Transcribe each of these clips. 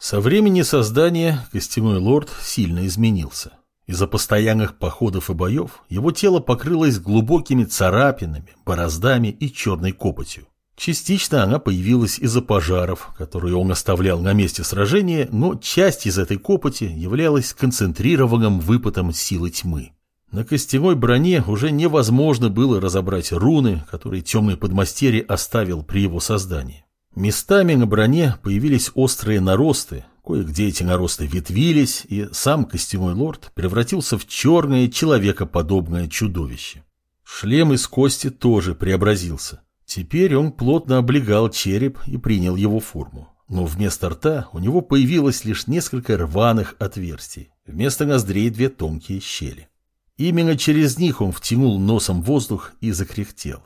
Со времени создания костяной лорд сильно изменился. Из-за постоянных походов и боев его тело покрылось глубокими царапинами, бороздами и черной копотью. Частично она появилась из-за пожаров, которые он оставлял на месте сражения, но часть из этой копоти являлась концентрированным выпадом силы тьмы. На костяной броне уже невозможно было разобрать руны, которые темный подмастерье оставил при его создании. Местами на броне появились острые наросты, кое-где эти наросты ветвились, и сам костяной лорд превратился в черное человекоподобное чудовище. Шлем из кости тоже преобразился. Теперь он плотно облегал череп и принял его форму. Но вместо рта у него появилось лишь несколько рваных отверстий, вместо ноздрей две тонкие щели. Именно через них он втянул носом воздух и закряхтел.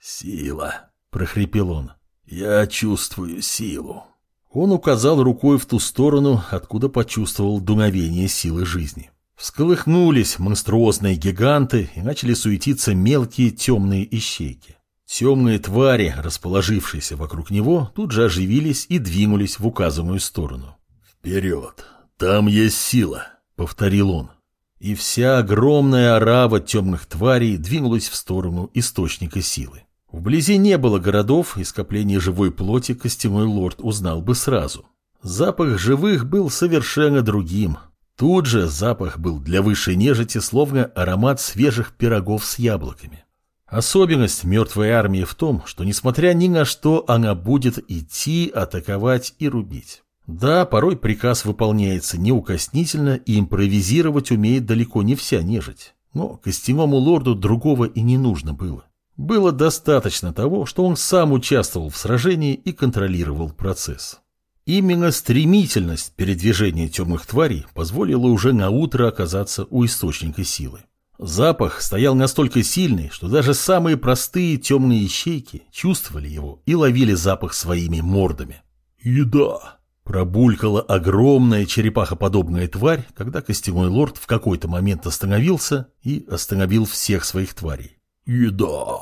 «Сила!» – прохрипел он. «Я чувствую силу». Он указал рукой в ту сторону, откуда почувствовал дуновение силы жизни. Всколыхнулись монструозные гиганты и начали суетиться мелкие темные ищейки. Темные твари, расположившиеся вокруг него, тут же оживились и двинулись в указанную сторону. «Вперед! Там есть сила!» — повторил он. И вся огромная орава темных тварей двинулась в сторону источника силы. Вблизи не было городов, и скопление живой плоти костяной лорд узнал бы сразу. Запах живых был совершенно другим. Тут же запах был для высшей нежити словно аромат свежих пирогов с яблоками. Особенность мертвой армии в том, что несмотря ни на что она будет идти, атаковать и рубить. Да, порой приказ выполняется неукоснительно и импровизировать умеет далеко не вся нежить. Но костяному лорду другого и не нужно было. Было достаточно того, что он сам участвовал в сражении и контролировал процесс. Именно стремительность передвижения темных тварей позволила уже на утро оказаться у источника силы. Запах стоял настолько сильный, что даже самые простые темные ищейки чувствовали его и ловили запах своими мордами. «Еда!» Пробулькала огромная черепахоподобная тварь, когда костяной лорд в какой-то момент остановился и остановил всех своих тварей. «Еда!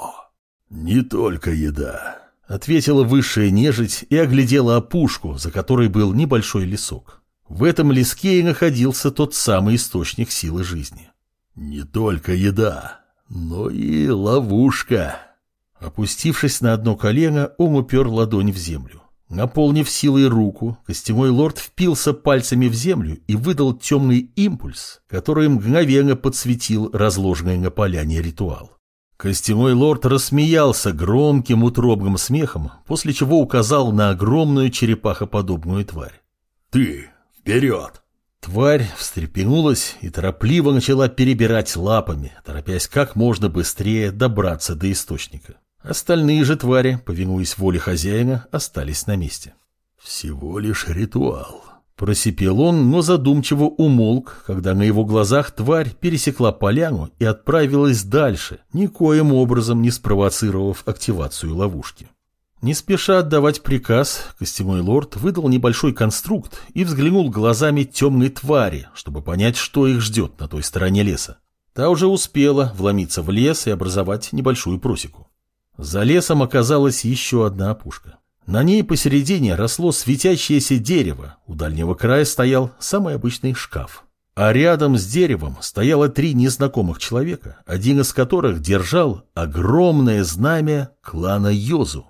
Не только еда!» — ответила высшая нежить и оглядела опушку, за которой был небольшой лесок. В этом леске и находился тот самый источник силы жизни. «Не только еда, но и ловушка!» Опустившись на одно колено, он упер ладонь в землю. Наполнив силой руку, костяной лорд впился пальцами в землю и выдал темный импульс, который мгновенно подсветил разложенный на поляне ритуал. Костяной лорд рассмеялся громким утробным смехом, после чего указал на огромную черепахоподобную тварь. «Ты вперед!» Тварь встрепенулась и торопливо начала перебирать лапами, торопясь как можно быстрее добраться до источника. Остальные же твари, повинуясь воле хозяина, остались на месте. «Всего лишь ритуал», Просипел он, но задумчиво умолк, когда на его глазах тварь пересекла поляну и отправилась дальше, никоим образом не спровоцировав активацию ловушки. Не спеша отдавать приказ, костяной лорд выдал небольшой конструкт и взглянул глазами темной твари, чтобы понять, что их ждет на той стороне леса. Та уже успела вломиться в лес и образовать небольшую просеку. За лесом оказалась еще одна опушка. На ней посередине росло светящееся дерево, у дальнего края стоял самый обычный шкаф. А рядом с деревом стояло три незнакомых человека, один из которых держал огромное знамя клана Йозу.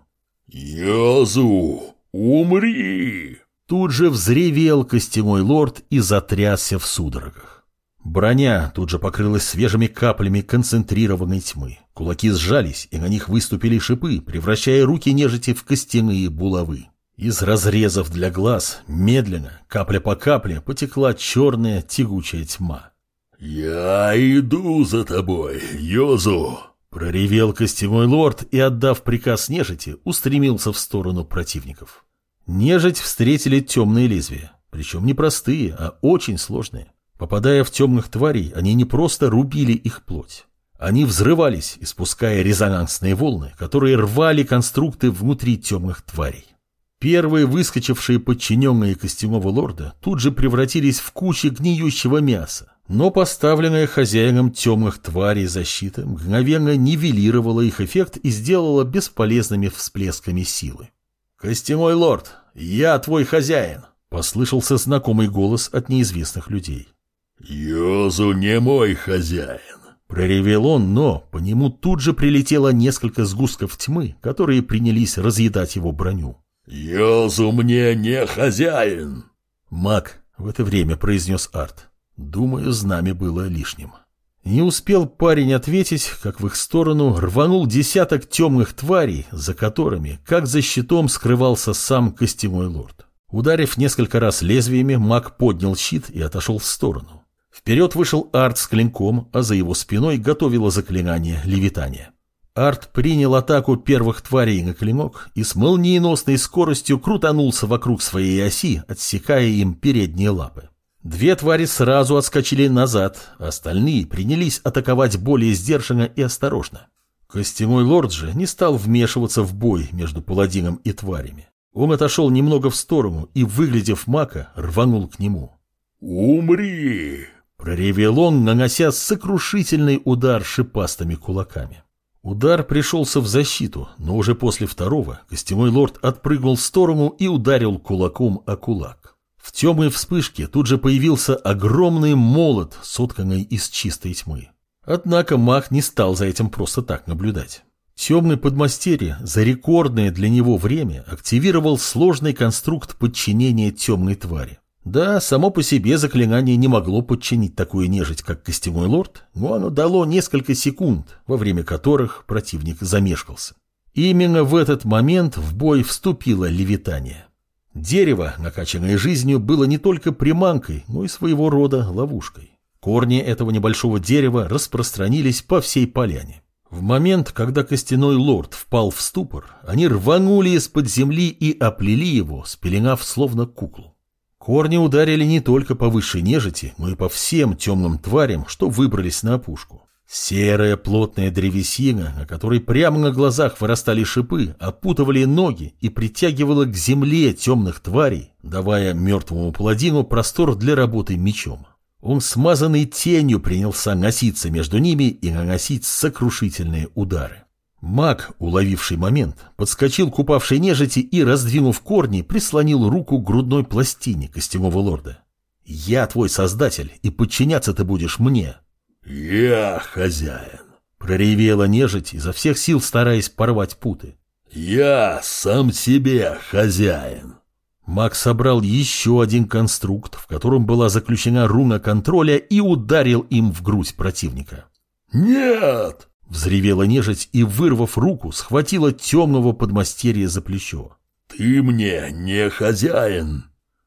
«Йозу, умри!» Тут же взревел костяной лорд и затрясся в судорогах. Броня тут же покрылась свежими каплями концентрированной тьмы. Кулаки сжались, и на них выступили шипы, превращая руки нежити в костяные булавы. Из разрезов для глаз медленно, капля по капле, потекла черная тягучая тьма. «Я иду за тобой, Йозу!» Проревел костяной лорд и, отдав приказ нежити, устремился в сторону противников. Нежить встретили темные лезвия, причем не простые, а очень сложные. Попадая в темных тварей, они не просто рубили их плоть. Они взрывались, испуская резонансные волны, которые рвали конструкты внутри темных тварей. Первые выскочившие подчиненные костяного лорда тут же превратились в кучи гниющего мяса, но поставленная хозяином темных тварей защита мгновенно нивелировала их эффект и сделала бесполезными всплесками силы. «Костяной лорд, я твой хозяин!» Послышался знакомый голос от неизвестных людей. «Йозу не мой хозяин!» Проревел он, но по нему тут же прилетело несколько сгустков тьмы, которые принялись разъедать его броню. «Йозу мне не хозяин!» «Маг», — в это время произнес Арт. Думаю, знамя было лишним. Не успел парень ответить, как в их сторону рванул десяток темных тварей, за которыми, как за щитом, скрывался сам костяной лорд. Ударив несколько раз лезвиями, маг поднял щит и отошел в сторону. Вперед вышел Арт с клинком, а за его спиной готовило заклинание левитания. Арт принял атаку первых тварей на клинок и с молниеносной скоростью крутанулся вокруг своей оси, отсекая им передние лапы. Две твари сразу отскочили назад, остальные принялись атаковать более сдержанно и осторожно. Костяной лорд же не стал вмешиваться в бой между паладином и тварями. Он отошел немного в сторону и, выглядев мака, рванул к нему. «Умри!» — проревел он, нанося сокрушительный удар шипастыми кулаками. Удар пришелся в защиту, но уже после второго костяной лорд отпрыгнул в сторону и ударил кулаком о кулак. В темной вспышке тут же появился огромный молот, сотканный из чистой тьмы. Однако маг не стал за этим просто так наблюдать. Темный подмастерье за рекордное для него время активировал сложный конструкт подчинения темной твари. Да, само по себе заклинание не могло подчинить такую нежить, как костяной лорд, но оно дало несколько секунд, во время которых противник замешкался. Именно в этот момент в бой вступило левитание. Дерево, накачанное жизнью, было не только приманкой, но и своего рода ловушкой. Корни этого небольшого дерева распространились по всей поляне. В момент, когда костяной лорд впал в ступор, они рванули из-под земли и оплели его, спеленав словно куклу. Корни ударили не только по высшей нежити, но и по всем темным тварям, что выбрались на опушку. Серая плотная древесина, на которой прямо на глазах вырастали шипы, опутывали ноги и притягивала к земле темных тварей, давая мертвому паладину простор для работы мечом. Он смазанной тенью принялся носиться между ними и наносить сокрушительные удары. Маг, уловивший момент, подскочил к упавшей нежити и, раздвинув корни, прислонил руку к грудной пластине костяного лорда. «Я твой создатель, и подчиняться ты будешь мне». «Я хозяин», — проревела нежить, изо всех сил стараясь порвать путы. «Я сам себе хозяин». Маг собрал еще один конструкт, в котором была заключена руна контроля, и ударил им в грудь противника. «Нет!» Взревела нежить и, вырвав руку, схватила темного подмастерья за плечо. «Ты мне не хозяин!»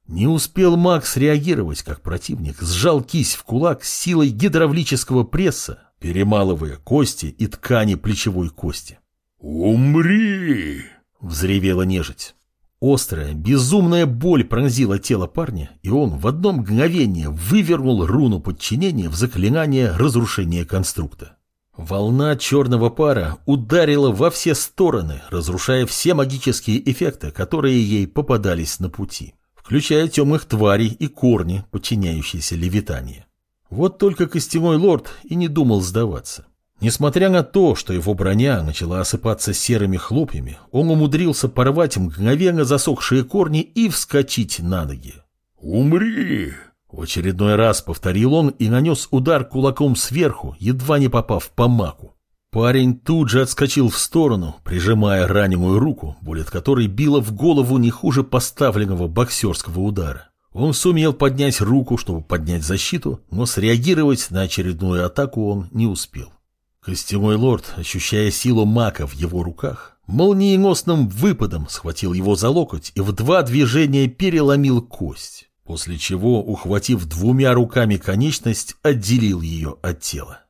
Не успел Макс реагировать, как противник сжал кисть в кулак с силой гидравлического пресса, перемалывая кости и ткани плечевой кости. «Умри!» — взревела нежить. Острая, безумная боль пронзила тело парня, и он в одно мгновение вывернул руну подчинения в заклинание разрушения конструкта. Волна черного пара ударила во все стороны, разрушая все магические эффекты, которые ей попадались на пути, включая темных тварей и корни, подчиняющиеся левитанию. Вот только костяной лорд и не думал сдаваться. Несмотря на то, что его броня начала осыпаться серыми хлопьями, он умудрился порвать мгновенно засохшие корни и вскочить на ноги. «Умри!» В очередной раз повторил он и нанес удар кулаком сверху, едва не попав по маку. Парень тут же отскочил в сторону, прижимая раненую руку, боль от которой била в голову не хуже поставленного боксерского удара. Он сумел поднять руку, чтобы поднять защиту, но среагировать на очередную атаку он не успел. Костяной лорд, ощущая силу мака в его руках, молниеносным выпадом схватил его за локоть и в два движения переломил кость после чего, ухватив двумя руками конечность, отделил ее от тела.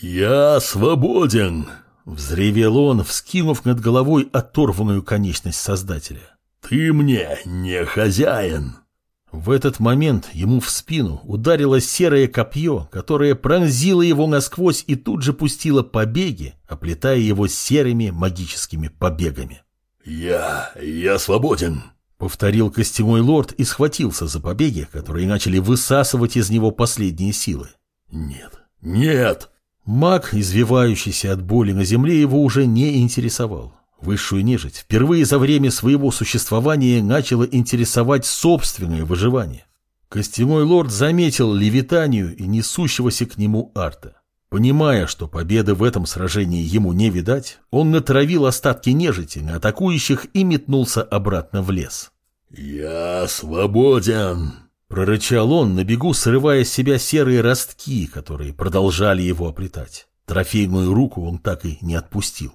«Я свободен!» — взревел он, вскинув над головой оторванную конечность Создателя. «Ты мне не хозяин!» В этот момент ему в спину ударило серое копье, которое пронзило его насквозь и тут же пустило побеги, оплетая его серыми магическими побегами. «Я... я свободен!» Повторил костяной лорд и схватился за побеги, которые начали высасывать из него последние силы. Нет, нет! Маг, извивающийся от боли на земле, его уже не интересовал. Высшую нежить впервые за время своего существования начало интересовать собственное выживание. Костяной лорд заметил левитанию и несущегося к нему арта. Понимая, что победы в этом сражении ему не видать, он натравил остатки нежити на атакующих и метнулся обратно в лес. «Я свободен!» — прорычал он, на бегу срывая с себя серые ростки, которые продолжали его оплетать. Трофейную руку он так и не отпустил.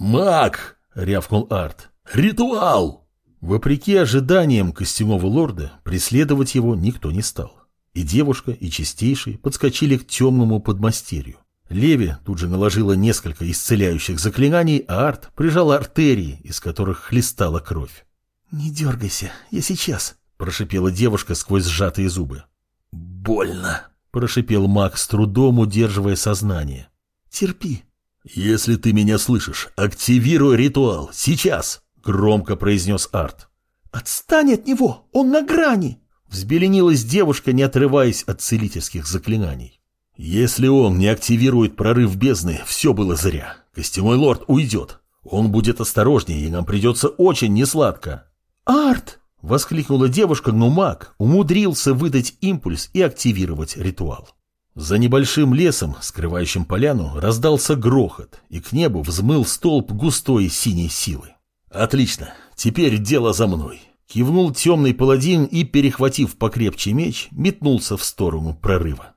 «Маг!» — рявкнул Арт. «Ритуал!» Вопреки ожиданиям костяного лорда, преследовать его никто не стал. И девушка, и чистейший подскочили к темному подмастерью. Леви тут же наложила несколько исцеляющих заклинаний, а Арт прижал артерии, из которых хлестала кровь. «Не дергайся, я сейчас», — прошипела девушка сквозь сжатые зубы. «Больно», — прошипел маг с трудом, удерживая сознание. «Терпи». «Если ты меня слышишь, активируй ритуал, сейчас», — громко произнес Арт. «Отстань от него, он на грани!» Взбеленилась девушка, не отрываясь от целительских заклинаний. «Если он не активирует прорыв бездны, все было зря. Костяной лорд уйдет. Он будет осторожнее, и нам придется очень несладко». «Арт!» — воскликнула девушка, но маг умудрился выдать импульс и активировать ритуал. За небольшим лесом, скрывающим поляну, раздался грохот, и к небу взмыл столб густой синей силы. «Отлично, теперь дело за мной». Кивнул темный паладин и, перехватив покрепче меч, метнулся в сторону прорыва.